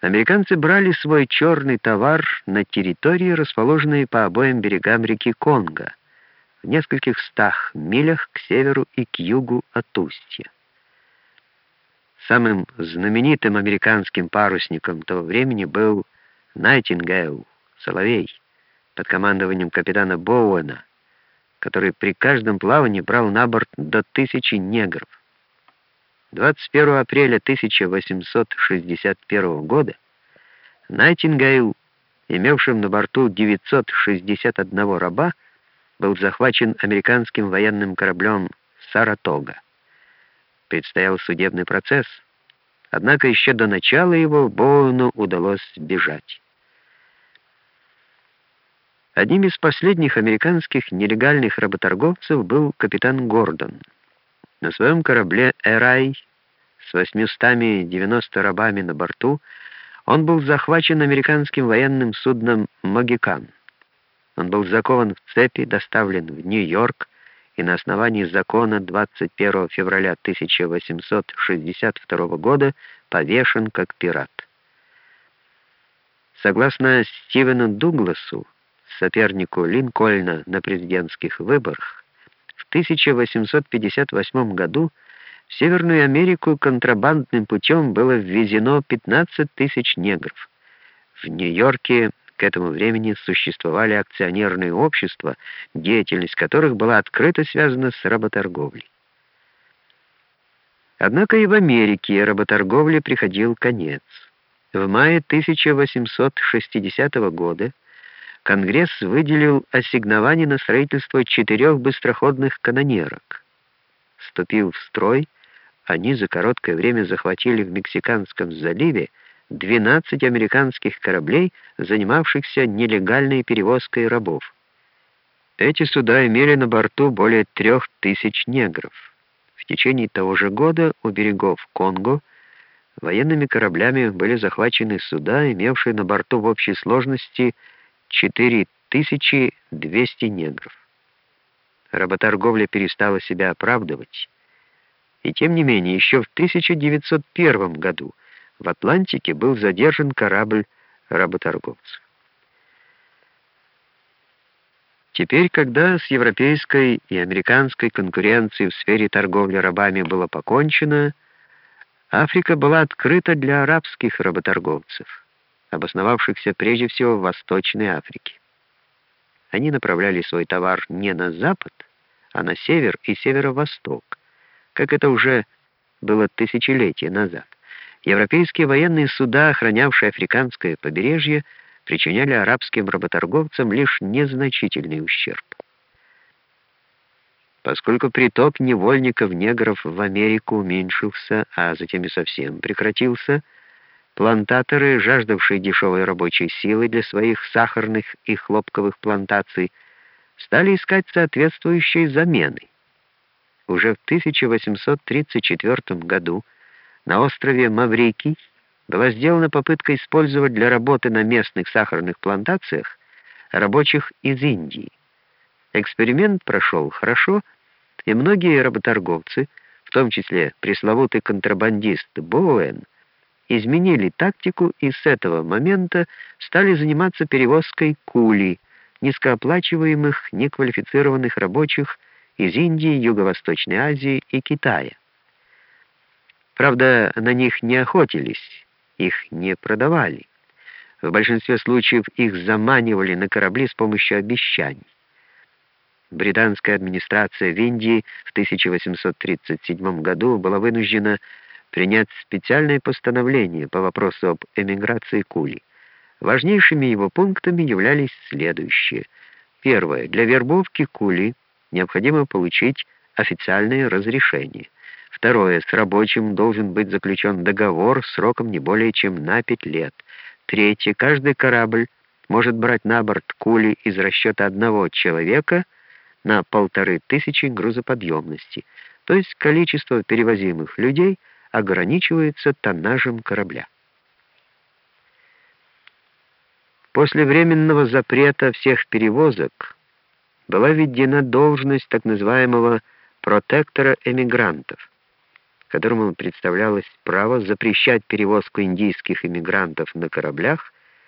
Американцы брали свой черный товар на территории, расположенной по обоим берегам реки Конго, в нескольких стах милях к северу и к югу от устья. Самым знаменитым американским парусником того времени был Найтингейл, Соловей, под командованием капитана Боуэна, который при каждом плавании брал на борт до тысячи негров. 21 апреля 1861 года Найтингейл, имевшим на борту 961 раба, был захвачен американским военным кораблем «Саратога». Предстоял судебный процесс, однако еще до начала его Боуну удалось сбежать. Одним из последних американских нелегальных работорговцев был капитан Гордон — на своем корабле «Эрай» с 890 рабами на борту он был захвачен американским военным судном «Магикан». Он был закован в цепи, доставлен в Нью-Йорк и на основании закона 21 февраля 1862 года повешен как пират. Согласно Стивену Дугласу, сопернику Линкольна на президентских выборах, 1858 году в Северную Америку контрабандным путем было ввезено 15 тысяч негров. В Нью-Йорке к этому времени существовали акционерные общества, деятельность которых была открыто связана с работорговлей. Однако и в Америке работорговле приходил конец. В мае 1860 года Конгресс выделил ассигнование на строительство четырех быстроходных канонерок. Вступив в строй, они за короткое время захватили в Мексиканском заливе 12 американских кораблей, занимавшихся нелегальной перевозкой рабов. Эти суда имели на борту более трех тысяч негров. В течение того же года у берегов Конго военными кораблями были захвачены суда, имевшие на борту в общей сложности 4200 негров. Работорговля перестала себя оправдывать. И тем не менее, еще в 1901 году в Атлантике был задержан корабль работорговцев. Теперь, когда с европейской и американской конкуренцией в сфере торговли рабами было покончено, Африка была открыта для арабских работорговцев обосновавшихся прежде всего в Восточной Африке. Они направляли свой товар не на запад, а на север и северо-восток, как это уже было тысячелетия назад. Европейские военные суда, охранявшие африканское побережье, причиняли арабским работорговцам лишь незначительный ущерб. Поскольку приток невольников-негров в Америку уменьшился, а затем и совсем прекратился, Плантаторы, жаждавшие дешевой рабочей силы для своих сахарных и хлопковых плантаций, стали искать соответствующие замены. Уже в 1834 году на острове Маврикий была сделана попытка использовать для работы на местных сахарных плантациях рабочих из Индии. Эксперимент прошел хорошо, и многие работорговцы, в том числе пресловутый контрабандист Боуэн, изменили тактику и с этого момента стали заниматься перевозкой кули, низкооплачиваемых, неквалифицированных рабочих из Индии, Юго-Восточной Азии и Китая. Правда, на них не охотились, их не продавали. В большинстве случаев их заманивали на корабли с помощью обещаний. Британская администрация в Индии в 1837 году была вынуждена принять специальное постановление по вопросу об эмиграции кули. Важнейшими его пунктами являлись следующие. Первое. Для вербовки кули необходимо получить официальное разрешение. Второе. С рабочим должен быть заключен договор сроком не более чем на 5 лет. Третье. Каждый корабль может брать на борт кули из расчета одного человека на полторы тысячи грузоподъемности, то есть количество перевозимых людей – ограничивается тоннажем корабля. После временного запрета всех перевозок была введена должность так называемого протектора эмигрантов. которому представлялось право запрещать перевозку индийских иммигрантов на кораблях